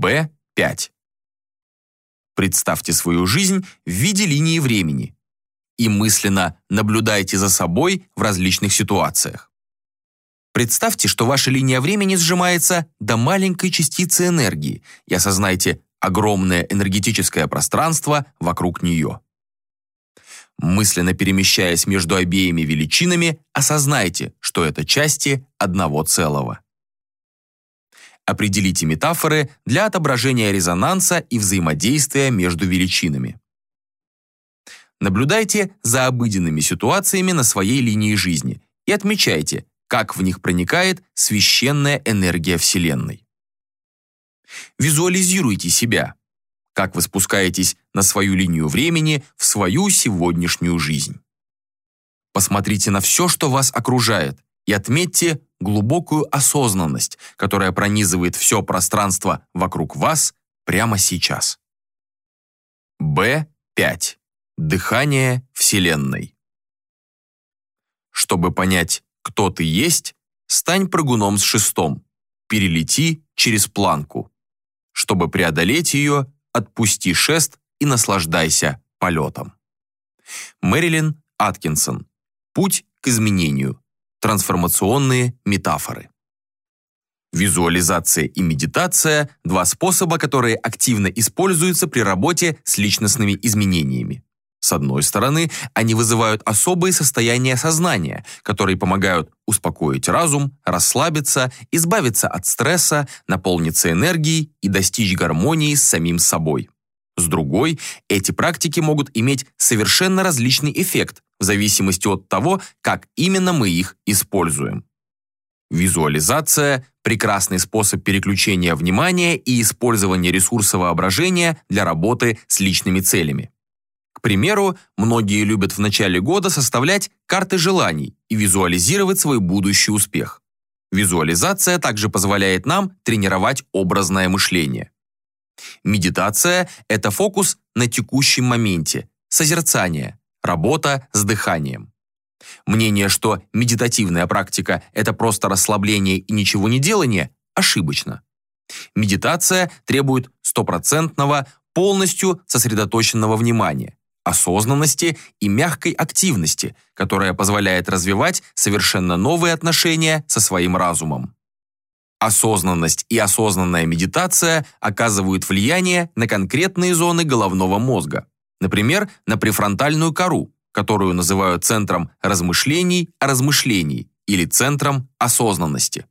Б5. Представьте свою жизнь в виде линии времени и мысленно наблюдайте за собой в различных ситуациях. Представьте, что ваша линия времени сжимается до маленькой частицы энергии и осознайте огромное энергетическое пространство вокруг нее. Мысленно перемещаясь между обеими величинами, осознайте, что это части одного целого. Определите метафоры для отображения резонанса и взаимодействия между величинами. Наблюдайте за обыденными ситуациями на своей линии жизни и отмечайте, как в них проникает священная энергия Вселенной. Визуализируйте себя, как вы спускаетесь на свою линию времени в свою сегодняшнюю жизнь. Посмотрите на все, что вас окружает, и отметьте глубокую осознанность, которая пронизывает все пространство вокруг вас прямо сейчас. Б5. Дыхание Вселенной. Чтобы понять, кто ты есть, стань прыгуном с шестом, перелети через планку. Чтобы преодолеть ее, отпусти шест и наслаждайся полетом. Мэрилин Аткинсон. Путь к изменению. Трансформационные метафоры. Визуализация и медитация – два способа, которые активно используются при работе с личностными изменениями. С одной стороны, они вызывают особые состояния сознания, которые помогают успокоить разум, расслабиться, избавиться от стресса, наполниться энергией и достичь гармонии с самим собой. С другой, эти практики могут иметь совершенно различный эффект в зависимости от того, как именно мы их используем. Визуализация – прекрасный способ переключения внимания и использования ресурса воображения для работы с личными целями. К примеру, многие любят в начале года составлять карты желаний и визуализировать свой будущий успех. Визуализация также позволяет нам тренировать образное мышление. Медитация – это фокус на текущем моменте, созерцание, работа с дыханием. Мнение, что медитативная практика – это просто расслабление и ничего не делание, ошибочно. Медитация требует стопроцентного, полностью сосредоточенного внимания осознанности и мягкой активности, которая позволяет развивать совершенно новые отношения со своим разумом. Осознанность и осознанная медитация оказывают влияние на конкретные зоны головного мозга, например, на префронтальную кору, которую называют центром размышлений о размышлении или центром осознанности.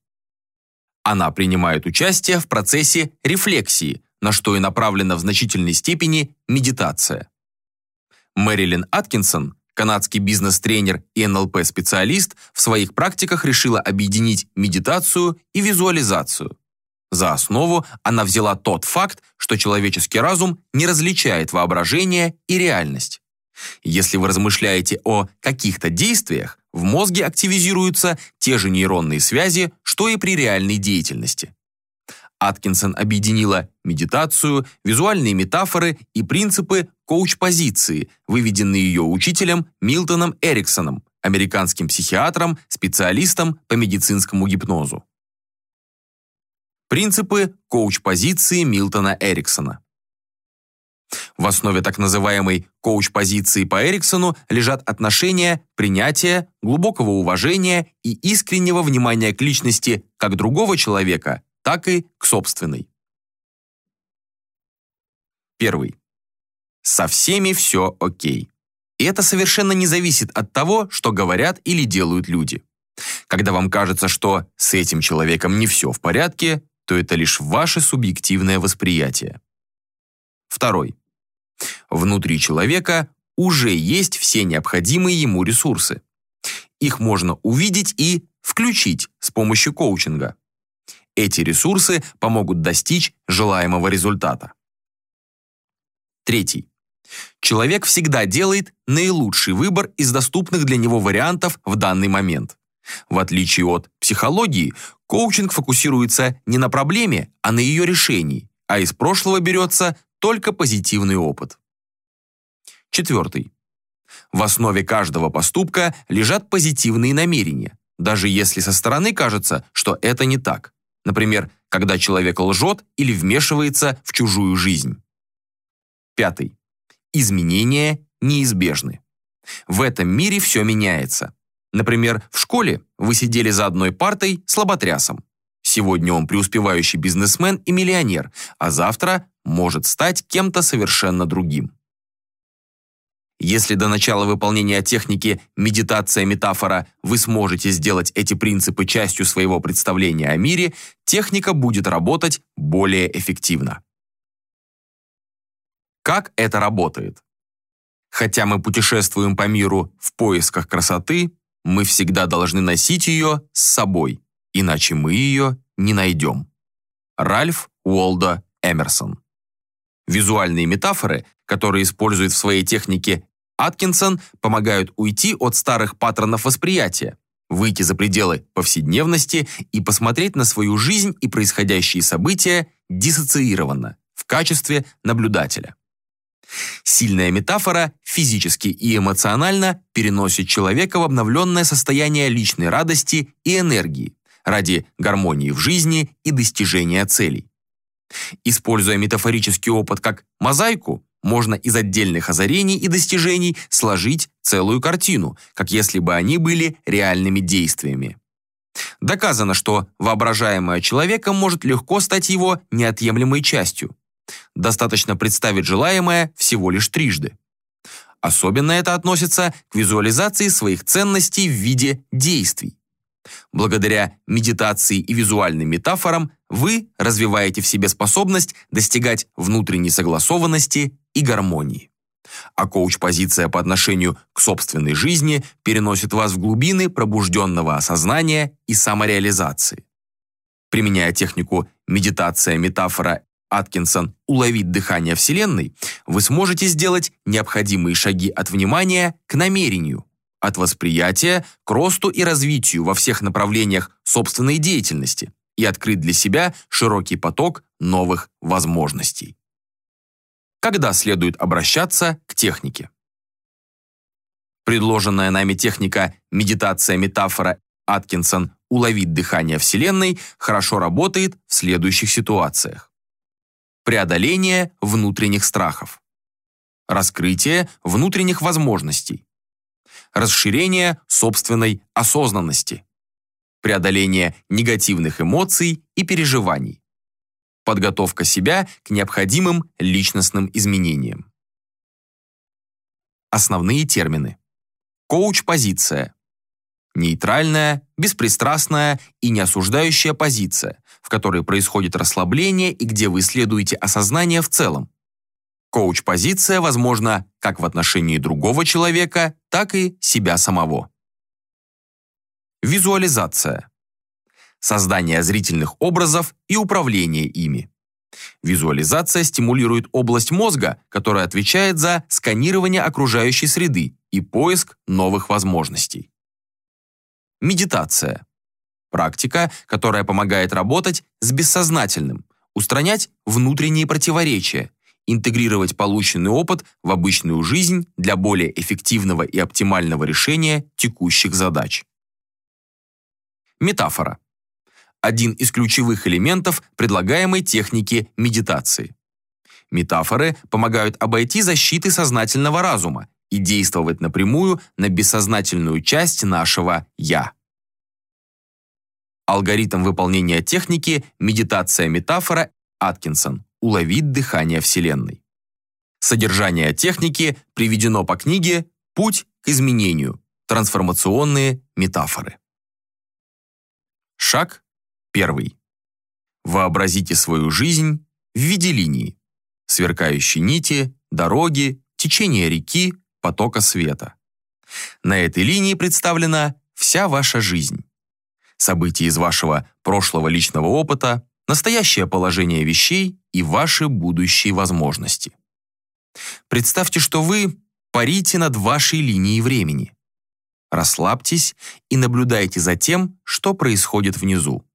Она принимает участие в процессе рефлексии, на что и направлена в значительной степени медитация. Мэрилин Аткинсон, канадский бизнес-тренер и НЛП-специалист, в своих практиках решила объединить медитацию и визуализацию. За основу она взяла тот факт, что человеческий разум не различает воображение и реальность. Если вы размышляете о каких-то действиях, в мозге активизируются те же нейронные связи, что и при реальной деятельности. Аткинсон объединила медитацию, визуальные метафоры и принципы коуч-позиции, выведенные ее учителем Милтоном Эриксоном, американским психиатром, специалистом по медицинскому гипнозу. Принципы коуч-позиции Милтона Эриксона. В основе так называемой коуч-позиции по Эриксону лежат отношения принятия, глубокого уважения и искреннего внимания к личности как другого человека, так и к собственной. Первый. Со всеми все окей. И это совершенно не зависит от того, что говорят или делают люди. Когда вам кажется, что с этим человеком не все в порядке, то это лишь ваше субъективное восприятие. Второй. Внутри человека уже есть все необходимые ему ресурсы. Их можно увидеть и включить с помощью коучинга. Эти ресурсы помогут достичь желаемого результата. Третий. Человек всегда делает наилучший выбор из доступных для него вариантов в данный момент. В отличие от психологии, коучинг фокусируется не на проблеме, а на ее решении, а из прошлого берется только позитивный опыт. Четвертый. В основе каждого поступка лежат позитивные намерения, даже если со стороны кажется, что это не так. Например, когда человек лжет или вмешивается в чужую жизнь. Пятый. Изменения неизбежны. В этом мире все меняется. Например, в школе вы сидели за одной партой с лоботрясом. Сегодня он преуспевающий бизнесмен и миллионер, а завтра может стать кем-то совершенно другим. Если до начала выполнения техники медитация-метафора вы сможете сделать эти принципы частью своего представления о мире, техника будет работать более эффективно. Как это работает? Хотя мы путешествуем по миру в поисках красоты, мы всегда должны носить ее с собой, иначе мы ее не найдем. Ральф Уолда Эмерсон Визуальные метафоры, которые использует в своей технике Аткинсон, помогают уйти от старых паттернов восприятия, выйти за пределы повседневности и посмотреть на свою жизнь и происходящие события диссоциированно, в качестве наблюдателя. Сильная метафора физически и эмоционально переносит человека в обновленное состояние личной радости и энергии ради гармонии в жизни и достижения целей. Используя метафорический опыт как мозаику, можно из отдельных озарений и достижений сложить целую картину, как если бы они были реальными действиями. Доказано, что воображаемое человеком может легко стать его неотъемлемой частью. Достаточно представить желаемое всего лишь трижды. Особенно это относится к визуализации своих ценностей в виде действий. Благодаря медитации и визуальным метафорам вы развиваете в себе способность достигать внутренней согласованности и гармонии. А коуч-позиция по отношению к собственной жизни переносит вас в глубины пробужденного осознания и самореализации. Применяя технику медитация-метафора Аткинсон «Уловить дыхание Вселенной», вы сможете сделать необходимые шаги от внимания к намерению, от восприятия к росту и развитию во всех направлениях собственной деятельности и открыть для себя широкий поток новых возможностей. Когда следует обращаться к технике? Предложенная нами техника медитация-метафора Аткинсон «Уловить дыхание Вселенной» хорошо работает в следующих ситуациях. Преодоление внутренних страхов. Раскрытие внутренних возможностей расширение собственной осознанности, преодоление негативных эмоций и переживаний, подготовка себя к необходимым личностным изменениям. Основные термины. Коуч-позиция. Нейтральная, беспристрастная и неосуждающая позиция, в которой происходит расслабление и где вы исследуете осознание в целом, Коуч-позиция возможна как в отношении другого человека, так и себя самого. Визуализация. Создание зрительных образов и управление ими. Визуализация стимулирует область мозга, которая отвечает за сканирование окружающей среды и поиск новых возможностей. Медитация. Практика, которая помогает работать с бессознательным, устранять внутренние противоречия, интегрировать полученный опыт в обычную жизнь для более эффективного и оптимального решения текущих задач. Метафора. Один из ключевых элементов предлагаемой техники медитации. Метафоры помогают обойти защиты сознательного разума и действовать напрямую на бессознательную часть нашего «я». Алгоритм выполнения техники «Медитация-метафора» Аткинсон уловить дыхание Вселенной. Содержание техники приведено по книге «Путь к изменению. Трансформационные метафоры». Шаг первый. Вообразите свою жизнь в виде линии, сверкающей нити, дороги, течения реки, потока света. На этой линии представлена вся ваша жизнь. События из вашего прошлого личного опыта, настоящее положение вещей и ваши будущие возможности. Представьте, что вы парите над вашей линией времени. Расслабьтесь и наблюдайте за тем, что происходит внизу.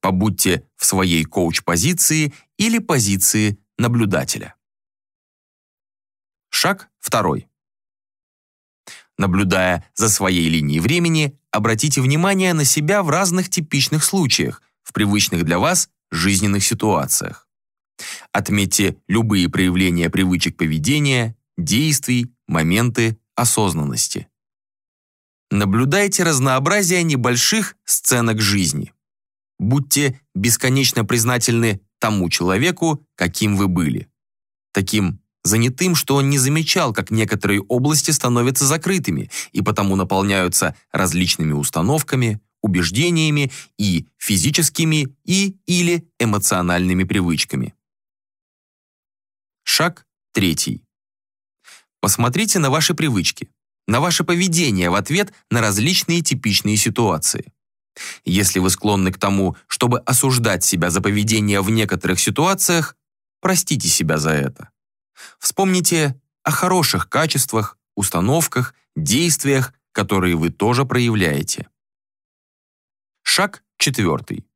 Побудьте в своей коуч-позиции или позиции наблюдателя. Шаг второй. Наблюдая за своей линией времени, обратите внимание на себя в разных типичных случаях, в привычных для вас жизненных ситуациях. Отметьте любые проявления привычек поведения, действий, моменты осознанности. Наблюдайте разнообразие небольших сценок жизни. Будьте бесконечно признательны тому человеку, каким вы были. Таким занятым, что он не замечал, как некоторые области становятся закрытыми и потому наполняются различными установками, убеждениями и физическими и или эмоциональными привычками. Шаг третий. Посмотрите на ваши привычки, на ваше поведение в ответ на различные типичные ситуации. Если вы склонны к тому, чтобы осуждать себя за поведение в некоторых ситуациях, простите себя за это. Вспомните о хороших качествах, установках, действиях, которые вы тоже проявляете. Шаг четвертый.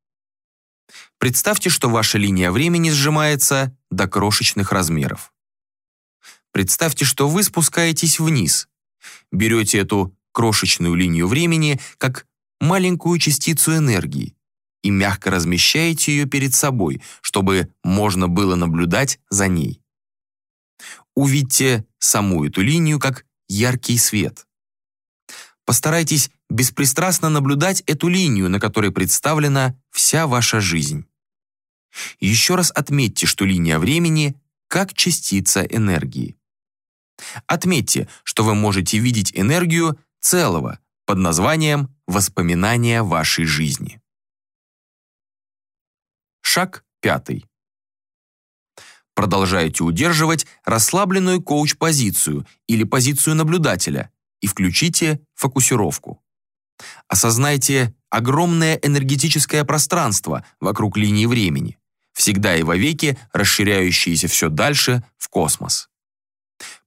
Представьте, что ваша линия времени сжимается до крошечных размеров. Представьте, что вы спускаетесь вниз, берете эту крошечную линию времени как маленькую частицу энергии и мягко размещаете ее перед собой, чтобы можно было наблюдать за ней. Увидьте саму эту линию как яркий свет. Постарайтесь беспристрастно наблюдать эту линию, на которой представлена вся ваша жизнь. Еще раз отметьте, что линия времени как частица энергии. Отметьте, что вы можете видеть энергию целого под названием «Воспоминания вашей жизни». Шаг пятый. Продолжайте удерживать расслабленную коуч-позицию или позицию наблюдателя и включите фокусировку. Осознайте огромное энергетическое пространство вокруг линии времени, всегда и вовеки расширяющееся все дальше в космос.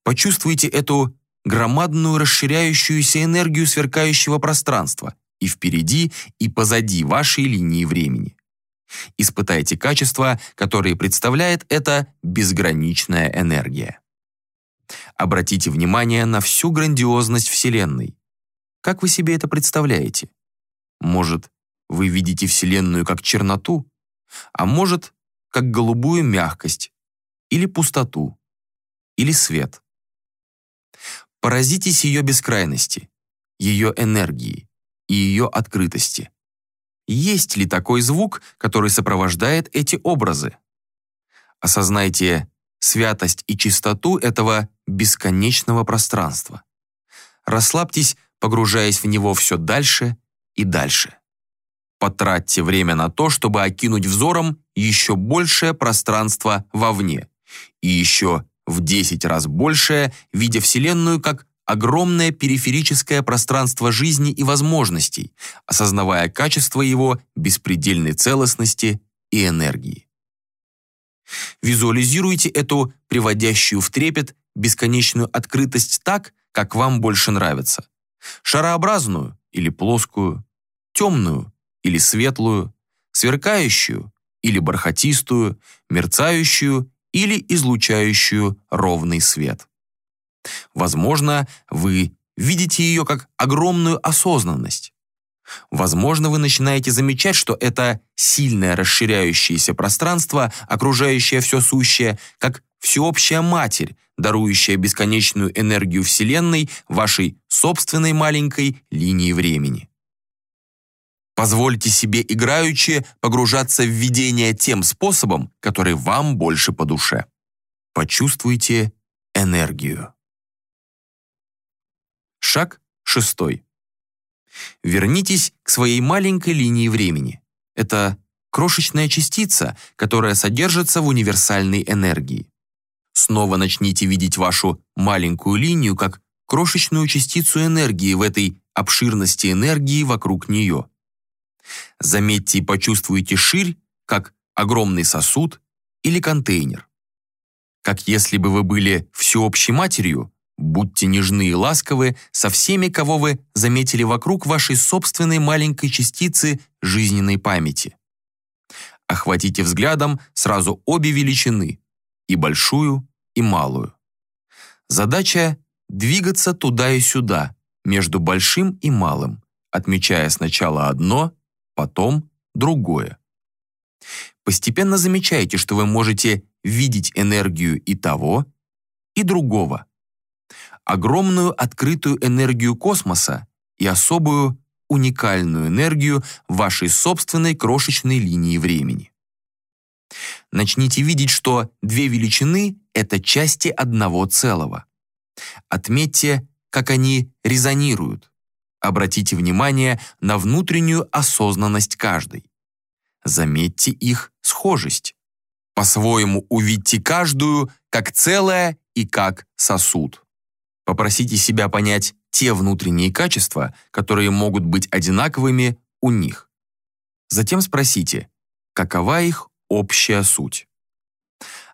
Почувствуйте эту громадную расширяющуюся энергию сверкающего пространства и впереди, и позади вашей линии времени. Испытайте качества, которые представляет эта безграничная энергия. Обратите внимание на всю грандиозность Вселенной. Как вы себе это представляете? Может, вы видите Вселенную как черноту, а может, как голубую мягкость, или пустоту, или свет. Поразитесь ее бескрайности, ее энергии и ее открытости. Есть ли такой звук, который сопровождает эти образы? Осознайте святость и чистоту этого бесконечного пространства. Расслабьтесь, погружаясь в него все дальше и дальше. Потратьте время на то, чтобы окинуть взором еще большее пространство вовне и еще в 10 раз большее, видя Вселенную как огромное периферическое пространство жизни и возможностей, осознавая качество его беспредельной целостности и энергии. Визуализируйте эту приводящую в трепет бесконечную открытость так, как вам больше нравится. Шарообразную или плоскую, темную или светлую, сверкающую или бархатистую, мерцающую или излучающую ровный свет. Возможно, вы видите ее как огромную осознанность. Возможно, вы начинаете замечать, что это сильное расширяющееся пространство, окружающее все сущее, как всеобщая матерь, дарующая бесконечную энергию Вселенной вашей собственной маленькой линии времени. Позвольте себе играючи погружаться в видение тем способом, который вам больше по душе. Почувствуйте энергию. Шаг шестой. Вернитесь к своей маленькой линии времени. Это крошечная частица, которая содержится в универсальной энергии. Снова начните видеть вашу маленькую линию как крошечную частицу энергии в этой обширности энергии вокруг нее. Заметьте и почувствуйте ширь, как огромный сосуд или контейнер. Как если бы вы были всеобщей матерью, Будьте нежны и ласковы со всеми, кого вы заметили вокруг вашей собственной маленькой частицы жизненной памяти. Охватите взглядом сразу обе величины, и большую, и малую. Задача – двигаться туда и сюда, между большим и малым, отмечая сначала одно, потом другое. постепенно замечаете, что вы можете видеть энергию и того, и другого. Огромную открытую энергию космоса и особую уникальную энергию вашей собственной крошечной линии времени. Начните видеть, что две величины — это части одного целого. Отметьте, как они резонируют. Обратите внимание на внутреннюю осознанность каждой. Заметьте их схожесть. По-своему увидьте каждую как целое и как сосуд. Попросите себя понять те внутренние качества, которые могут быть одинаковыми у них. Затем спросите, какова их общая суть.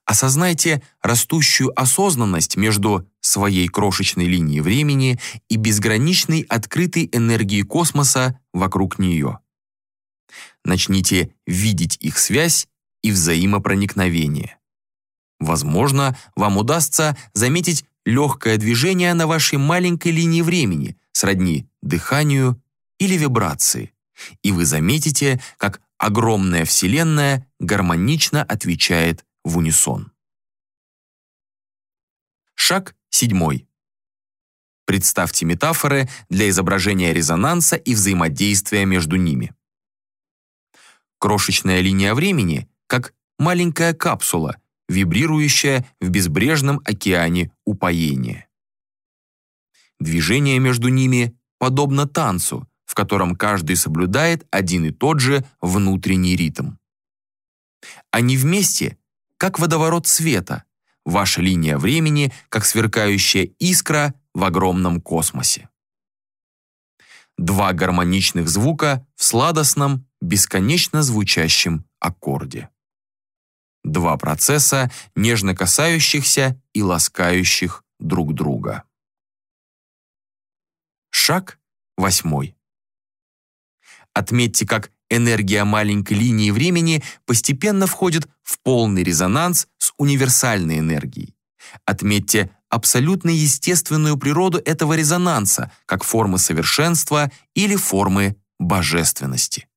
Осознайте растущую осознанность между своей крошечной линией времени и безграничной открытой энергией космоса вокруг нее. Начните видеть их связь и взаимопроникновение. Возможно, вам удастся заметить легкое движение на вашей маленькой линии времени, сродни дыханию или вибрации, и вы заметите, как огромная Вселенная гармонично отвечает в унисон. Шаг седьмой. Представьте метафоры для изображения резонанса и взаимодействия между ними. Крошечная линия времени, как маленькая капсула, вибрирующая в безбрежном океане упоения. Движение между ними подобно танцу, в котором каждый соблюдает один и тот же внутренний ритм. Они вместе, как водоворот света, ваша линия времени, как сверкающая искра в огромном космосе. Два гармоничных звука в сладостном, бесконечно звучащем аккорде. Два процесса, нежно касающихся и ласкающих друг друга. Шаг восьмой. Отметьте, как энергия маленькой линии времени постепенно входит в полный резонанс с универсальной энергией. Отметьте абсолютно естественную природу этого резонанса, как формы совершенства или формы божественности.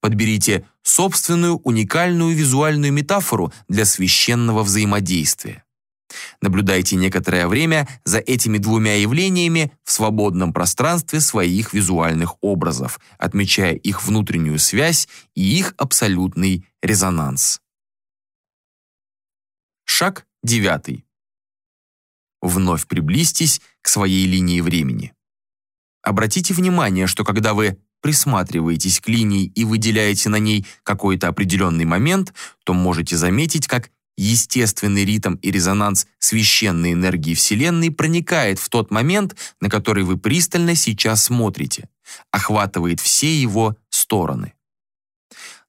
Подберите собственную уникальную визуальную метафору для священного взаимодействия. Наблюдайте некоторое время за этими двумя явлениями в свободном пространстве своих визуальных образов, отмечая их внутреннюю связь и их абсолютный резонанс. Шаг девятый. Вновь приблизьтесь к своей линии времени. Обратите внимание, что когда вы присматриваетесь к линии и выделяете на ней какой-то определенный момент, то можете заметить, как естественный ритм и резонанс священной энергии Вселенной проникает в тот момент, на который вы пристально сейчас смотрите, охватывает все его стороны.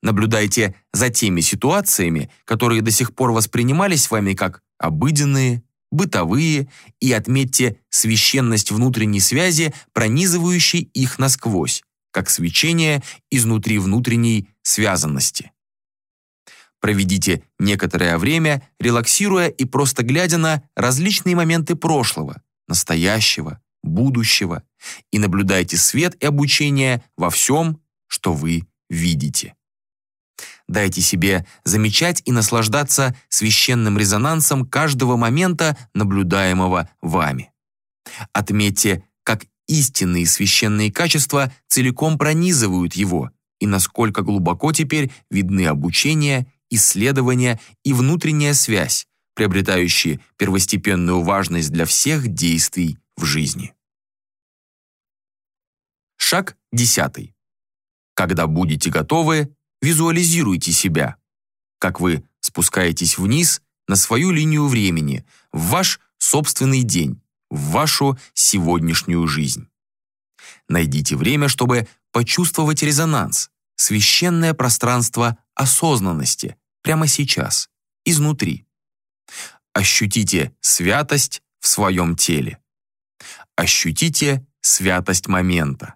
Наблюдайте за теми ситуациями, которые до сих пор воспринимались вами как обыденные, бытовые, и отметьте священность внутренней связи, пронизывающей их насквозь, как свечение изнутри внутренней связанности. Проведите некоторое время, релаксируя и просто глядя на различные моменты прошлого, настоящего, будущего, и наблюдайте свет и обучение во всем, что вы видите. Дайте себе замечать и наслаждаться священным резонансом каждого момента, наблюдаемого вами. Отметьте, истинные священные качества целиком пронизывают его, и насколько глубоко теперь видны обучение исследование и внутренняя связь, приобретающие первостепенную важность для всех действий в жизни. Шаг 10. Когда будете готовы, визуализируйте себя, как вы спускаетесь вниз на свою линию времени, в ваш собственный день, в вашу сегодняшнюю жизнь. Найдите время, чтобы почувствовать резонанс, священное пространство осознанности, прямо сейчас, изнутри. Ощутите святость в своем теле. Ощутите святость момента.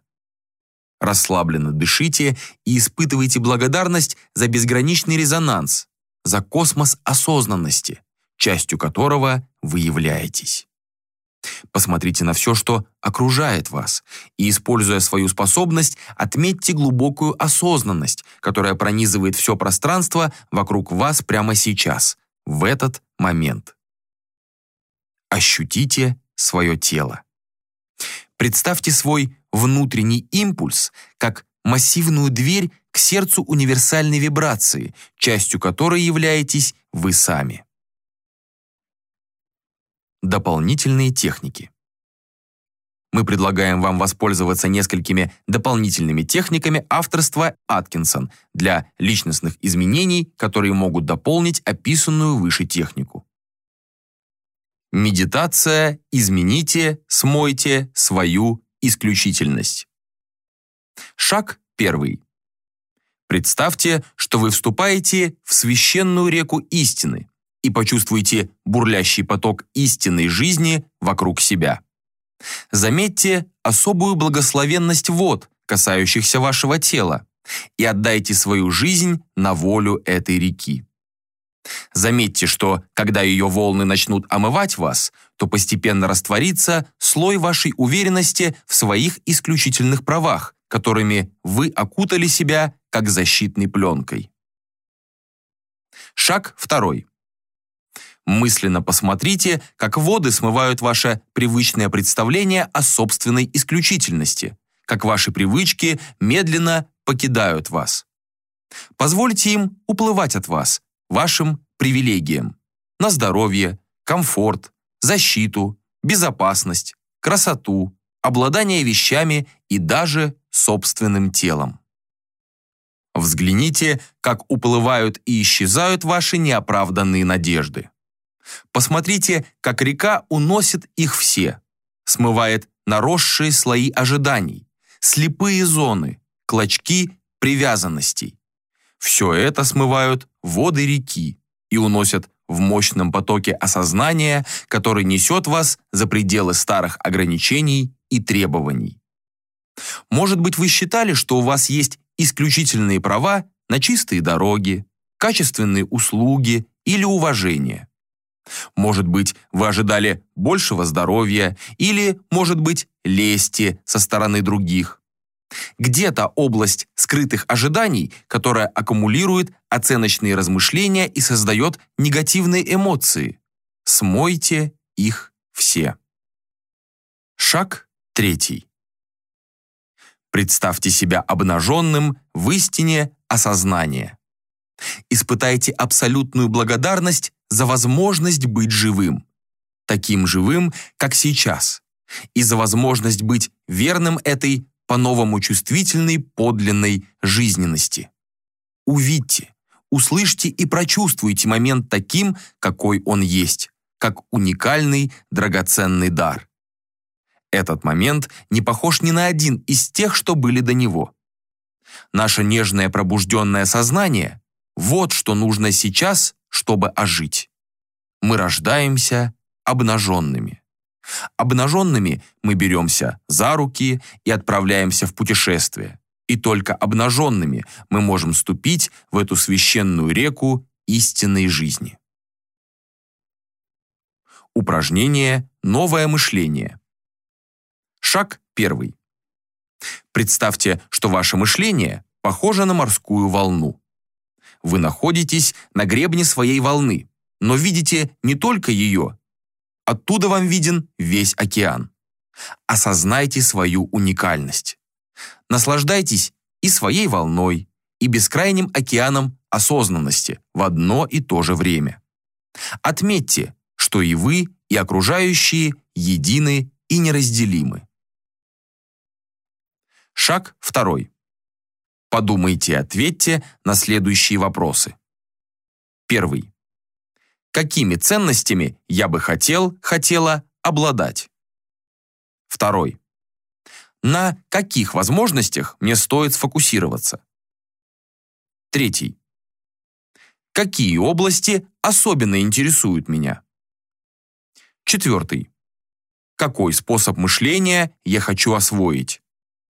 Расслабленно дышите и испытывайте благодарность за безграничный резонанс, за космос осознанности, частью которого вы являетесь. Посмотрите на все, что окружает вас, и, используя свою способность, отметьте глубокую осознанность, которая пронизывает все пространство вокруг вас прямо сейчас, в этот момент. Ощутите свое тело. Представьте свой внутренний импульс как массивную дверь к сердцу универсальной вибрации, частью которой являетесь вы сами. Дополнительные техники. Мы предлагаем вам воспользоваться несколькими дополнительными техниками авторства Аткинсон для личностных изменений, которые могут дополнить описанную выше технику. Медитация «Измените, смойте свою исключительность». Шаг первый. Представьте, что вы вступаете в священную реку истины и почувствуйте бурлящий поток истинной жизни вокруг себя. Заметьте особую благословенность вод, касающихся вашего тела, и отдайте свою жизнь на волю этой реки. Заметьте, что когда ее волны начнут омывать вас, то постепенно растворится слой вашей уверенности в своих исключительных правах, которыми вы окутали себя как защитной пленкой. Шаг второй. Мысленно посмотрите, как воды смывают ваше привычное представление о собственной исключительности, как ваши привычки медленно покидают вас. Позвольте им уплывать от вас, вашим привилегиям, на здоровье, комфорт, защиту, безопасность, красоту, обладание вещами и даже собственным телом. Взгляните, как уплывают и исчезают ваши неоправданные надежды. Посмотрите, как река уносит их все, смывает наросшие слои ожиданий, слепые зоны, клочки привязанностей. Все это смывают воды реки и уносят в мощном потоке осознания, который несет вас за пределы старых ограничений и требований. Может быть, вы считали, что у вас есть исключительные права на чистые дороги, качественные услуги или уважение. Может быть, вы ожидали большего здоровья или, может быть, лести со стороны других. Где-то область скрытых ожиданий, которая аккумулирует оценочные размышления и создает негативные эмоции. Смойте их все. Шаг третий. Представьте себя обнаженным в истине осознания. Испытайте абсолютную благодарность за возможность быть живым. Таким живым, как сейчас. И за возможность быть верным этой по-новому чувствительной подлинной жизненности. Увидьте, услышьте и прочувствуйте момент таким, какой он есть, как уникальный драгоценный дар. Этот момент не похож ни на один из тех, что были до него. Наше нежное пробужденное сознание – вот что нужно сейчас, чтобы ожить. Мы рождаемся обнаженными. Обнаженными мы беремся за руки и отправляемся в путешествие. И только обнаженными мы можем ступить в эту священную реку истинной жизни. Упражнение «Новое мышление». Шаг первый. Представьте, что ваше мышление похоже на морскую волну. Вы находитесь на гребне своей волны, но видите не только ее. Оттуда вам виден весь океан. Осознайте свою уникальность. Наслаждайтесь и своей волной, и бескрайним океаном осознанности в одно и то же время. Отметьте, что и вы, и окружающие едины и неразделимы. Шаг второй. Подумайте и ответьте на следующие вопросы. Первый. Какими ценностями я бы хотел, хотела обладать? Второй. На каких возможностях мне стоит сфокусироваться? Третий. Какие области особенно интересуют меня? Четвертый. Какой способ мышления я хочу освоить?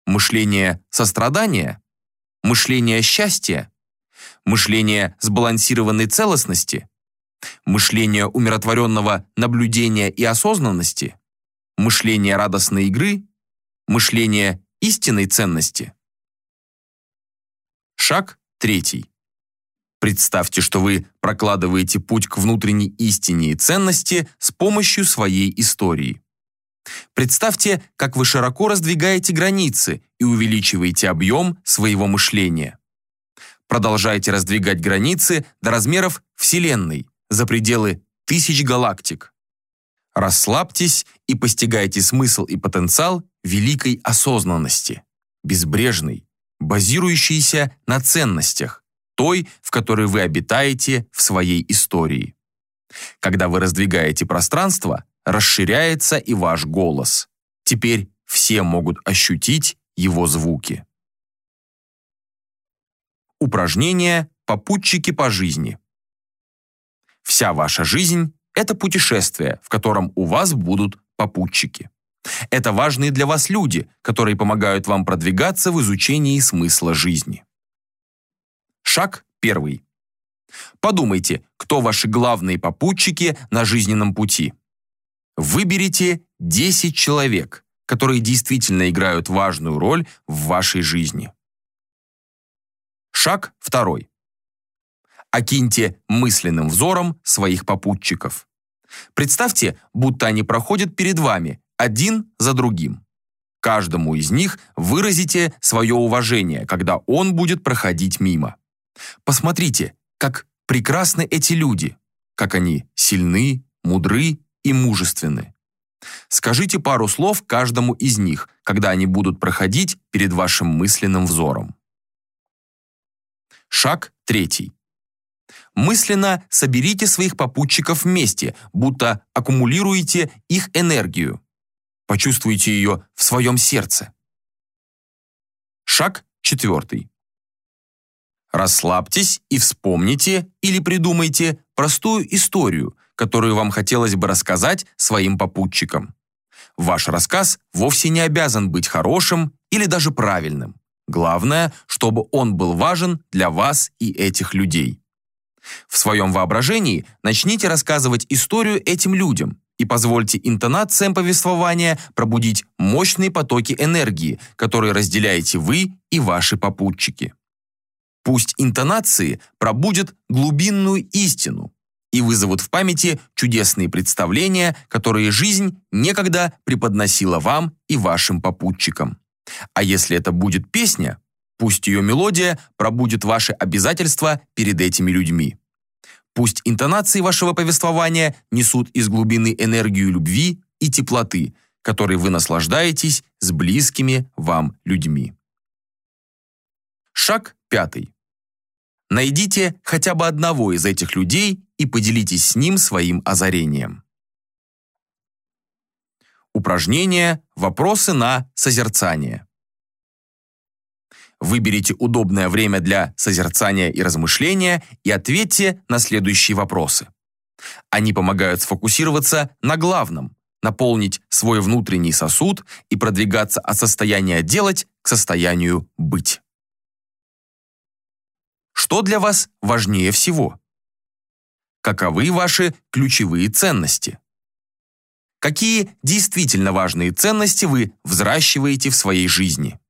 Мышление сострадания? Мышление счастья? Мышление сбалансированной целостности? Мышление умиротворенного наблюдения и осознанности? Мышление радостной игры? Мышление истинной ценности? Шаг третий. Представьте, что вы прокладываете путь к внутренней истине и ценности с помощью своей истории. Представьте, как вы широко раздвигаете границы и увеличиваете объем своего мышления. Продолжайте раздвигать границы до размеров Вселенной, за пределы тысяч галактик. Расслабьтесь и постигайте смысл и потенциал великой осознанности, безбрежной, базирующейся на ценностях, той, в которой вы обитаете в своей истории. Когда вы раздвигаете пространство, расширяется и ваш голос. Теперь все могут ощутить его звуки. Упражнение «Попутчики по жизни». Вся ваша жизнь – это путешествие, в котором у вас будут попутчики. Это важные для вас люди, которые помогают вам продвигаться в изучении смысла жизни. Шаг первый. Подумайте, кто ваши главные попутчики на жизненном пути. Выберите 10 человек, которые действительно играют важную роль в вашей жизни. Шаг второй. Окиньте мысленным взором своих попутчиков. Представьте, будто они проходят перед вами, один за другим. Каждому из них выразите свое уважение, когда он будет проходить мимо. Посмотрите, как прекрасны эти люди, как они сильны, мудры и мужественны. Скажите пару слов каждому из них, когда они будут проходить перед вашим мысленным взором. Шаг третий. Мысленно соберите своих попутчиков вместе, будто аккумулируете их энергию. Почувствуйте ее в своем сердце. Шаг четвертый. Расслабьтесь и вспомните или придумайте простую историю, которую вам хотелось бы рассказать своим попутчикам. Ваш рассказ вовсе не обязан быть хорошим или даже правильным. Главное, чтобы он был важен для вас и этих людей. В своем воображении начните рассказывать историю этим людям и позвольте интонациям повествования пробудить мощные потоки энергии, которые разделяете вы и ваши попутчики. Пусть интонации пробудят глубинную истину и вызовут в памяти чудесные представления, которые жизнь некогда преподносила вам и вашим попутчикам. А если это будет песня, пусть ее мелодия пробудет ваши обязательства перед этими людьми. Пусть интонации вашего повествования несут из глубины энергию любви и теплоты, которой вы наслаждаетесь с близкими вам людьми. Шаг пятый. Найдите хотя бы одного из этих людей и поделитесь с ним своим озарением. Упражнение «Вопросы на созерцание». Выберите удобное время для созерцания и размышления и ответьте на следующие вопросы. Они помогают сфокусироваться на главном, наполнить свой внутренний сосуд и продвигаться от состояния «делать» к состоянию «быть». Что для вас важнее всего? Каковы ваши ключевые ценности? Какие действительно важные ценности вы взращиваете в своей жизни?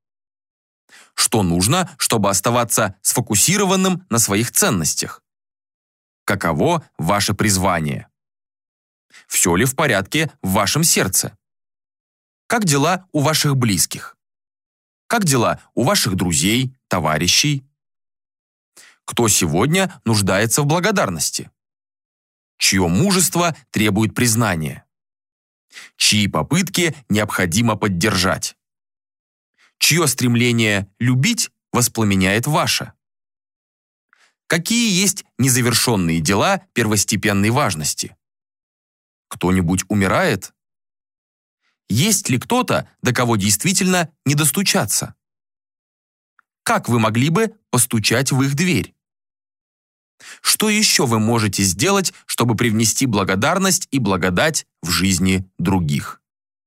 Что нужно, чтобы оставаться сфокусированным на своих ценностях? Каково ваше призвание? Все ли в порядке в вашем сердце? Как дела у ваших близких? Как дела у ваших друзей, товарищей, кто сегодня нуждается в благодарности? Чье мужество требует признания? Чьи попытки необходимо поддержать? Чье стремление любить воспламеняет ваше? Какие есть незавершенные дела первостепенной важности? Кто-нибудь умирает? Есть ли кто-то, до кого действительно не достучаться? Как вы могли бы постучать в их дверь? Что еще вы можете сделать, чтобы привнести благодарность и благодать в жизни других?